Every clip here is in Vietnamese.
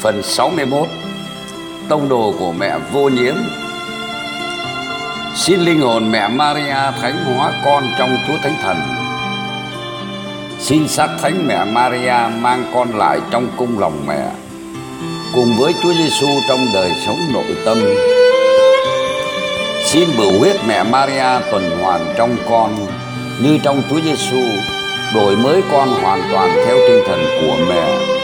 Phần 61 Tông đồ của mẹ vô nhiễm. Xin linh hồn mẹ Maria thánh hóa con trong Chúa Thánh Thần. Xin xác thánh mẹ Maria mang con lại trong cung lòng mẹ, Cùng với Chúa Giêsu trong đời sống nội tâm. Xin bửu huyết mẹ Maria tuần hoàn trong con, Như trong Chúa Giêsu đổi mới con hoàn toàn theo tinh thần của mẹ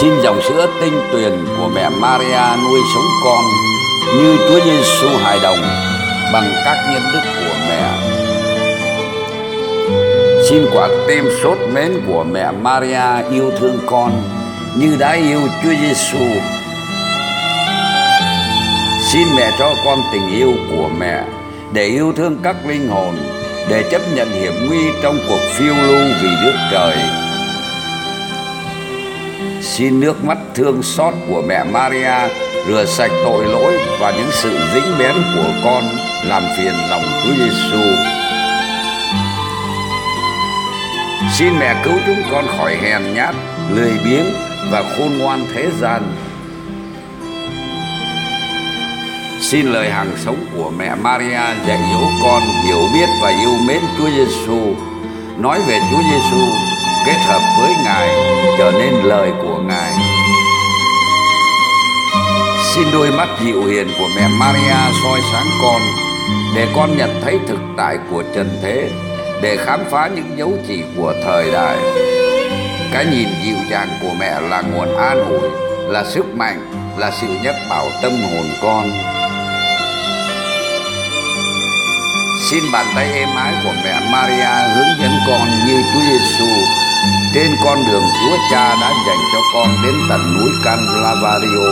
xin dòng sữa tinh tuyền của mẹ Maria nuôi sống con như Chúa Giêsu hài đồng bằng các nhân đức của mẹ xin quả tim sốt mến của mẹ Maria yêu thương con như đã yêu Chúa Giêsu xin mẹ cho con tình yêu của mẹ để yêu thương các linh hồn, để chấp nhận hiểm nguy trong cuộc phiêu lưu vì nước trời. Xin nước mắt thương xót của mẹ Maria rửa sạch tội lỗi và những sự dính bén của con làm phiền lòng Chúa Giêsu. Xin mẹ cứu chúng con khỏi hèn nhát, lười biếng và khôn ngoan thế gian Xin lời hàng sống của mẹ Maria dạy dỗ con hiểu biết và yêu mến Chúa Giêsu, nói về Chúa Giêsu, kết hợp với Ngài trở nên lời của Ngài. Xin đôi mắt dịu hiền của mẹ Maria soi sáng con để con nhận thấy thực tại của trần thế, để khám phá những dấu chỉ của thời đại. Cái nhìn dịu dàng của mẹ là nguồn an ủi, là sức mạnh, là sự nhắc bảo tâm hồn con. Xin bàn tay êm ái của mẹ Maria hướng dẫn con như Chúa Giêsu trên con đường Chúa Cha đã dành cho con đến tận núi Calvario.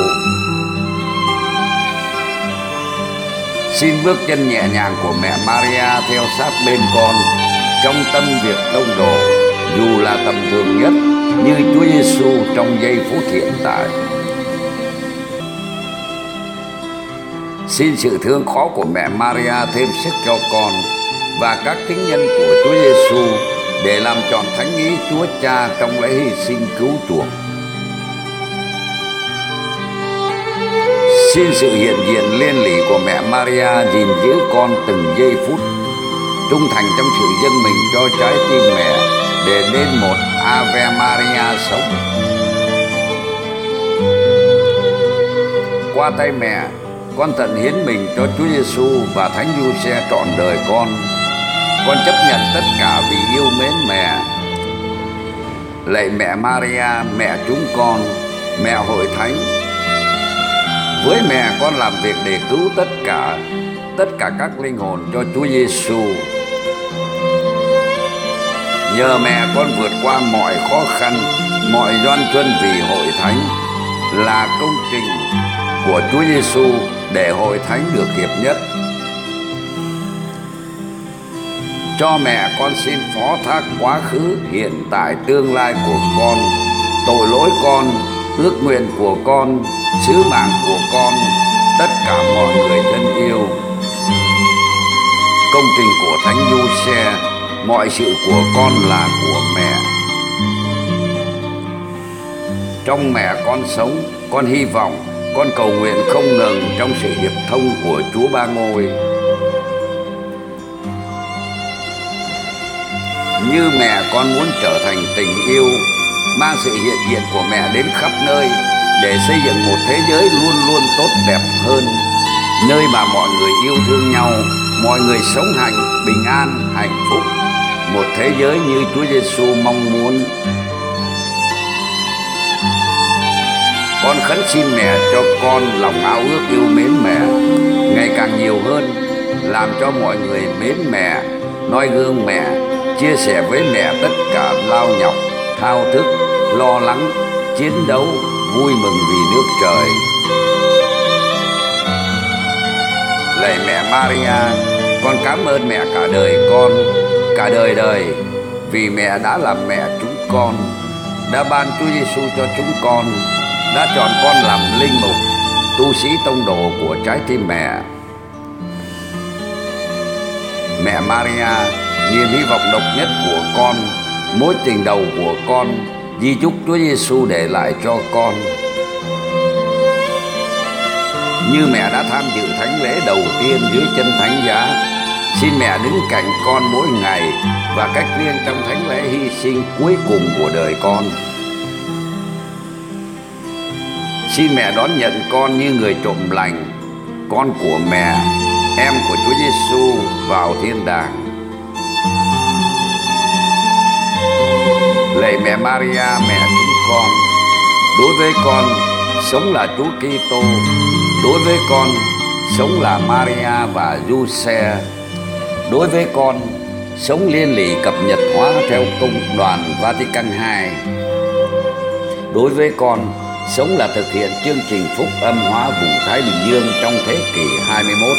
Xin bước chân nhẹ nhàng của mẹ Maria theo sát bên con trong tâm việc đông đồ, dù là tầm thường nhất như Chúa Giêsu trong giây phút hiện tại. Xin sự thương khó của mẹ Maria thêm sức cho con và các thánh nhân của Chúa Giêsu để làm tròn thánh ý Chúa Cha trong lễ hy sinh cứu chuộc. Xin sự hiện diện liên lỉ của mẹ Maria gìn giữ con từng giây phút, trung thành trong sự dâng mình cho trái tim mẹ để nên một Ave Maria sống. Qua tay mẹ, con tận hiến mình cho Chúa Giêsu và Thánh Giuse trọn đời con. Con chấp nhận tất cả vì yêu mến mẹ. Lạy mẹ Maria, mẹ chúng con, mẹ hội thánh. Với mẹ con làm việc để cứu tất cả, tất cả các linh hồn cho Chúa Giêsu. Nhờ mẹ con vượt qua mọi khó khăn, mọi doan truân vì hội thánh là công trình của Chúa Giêsu để hội thánh được hiệp nhất. Cho mẹ con xin phó thác quá khứ, hiện tại, tương lai của con, tội lỗi con, ước nguyện của con, sứ mạng của con, tất cả mọi người thân yêu. Công trình của Thánh Du Xe, mọi sự của con là của mẹ. Trong mẹ con sống, con hy vọng con cầu nguyện không ngừng trong sự hiệp thông của Chúa Ba Ngôi. Như mẹ con muốn trở thành tình yêu, mang sự hiện diện của mẹ đến khắp nơi để xây dựng một thế giới luôn luôn tốt đẹp hơn, nơi mà mọi người yêu thương nhau, mọi người sống hạnh, bình an, hạnh phúc. Một thế giới như Chúa Giêsu mong muốn Con khấn xin mẹ cho con lòng ao ước yêu mến mẹ ngày càng nhiều hơn, làm cho mọi người mến mẹ, noi gương mẹ, chia sẻ với mẹ tất cả lao nhọc, thao thức, lo lắng, chiến đấu, vui mừng vì nước trời. Lạy mẹ Maria, con cảm ơn mẹ cả đời con, cả đời đời, vì mẹ đã làm mẹ chúng con, đã ban Chúa Giêsu cho chúng con đã chọn con làm linh mục, tu sĩ tông đồ của trái tim mẹ. Mẹ Maria, niềm hy vọng độc nhất của con, mối tình đầu của con, di chúc Chúa Giêsu để lại cho con. Như mẹ đã tham dự thánh lễ đầu tiên dưới chân thánh giá, xin mẹ đứng cạnh con mỗi ngày và cách riêng trong thánh lễ hy sinh cuối cùng của đời con. Xin mẹ đón nhận con như người trộm lành, con của mẹ, em của Chúa Giêsu vào thiên đàng. Lạy mẹ Maria, mẹ chúng con, đối với con sống là Chúa Kitô, đối với con sống là Maria và Giuse, đối với con sống liên lỉ cập nhật hóa theo công đoàn Vatican II. Đối với con sống là thực hiện chương trình phúc âm hóa vùng Thái Bình Dương trong thế kỷ 21.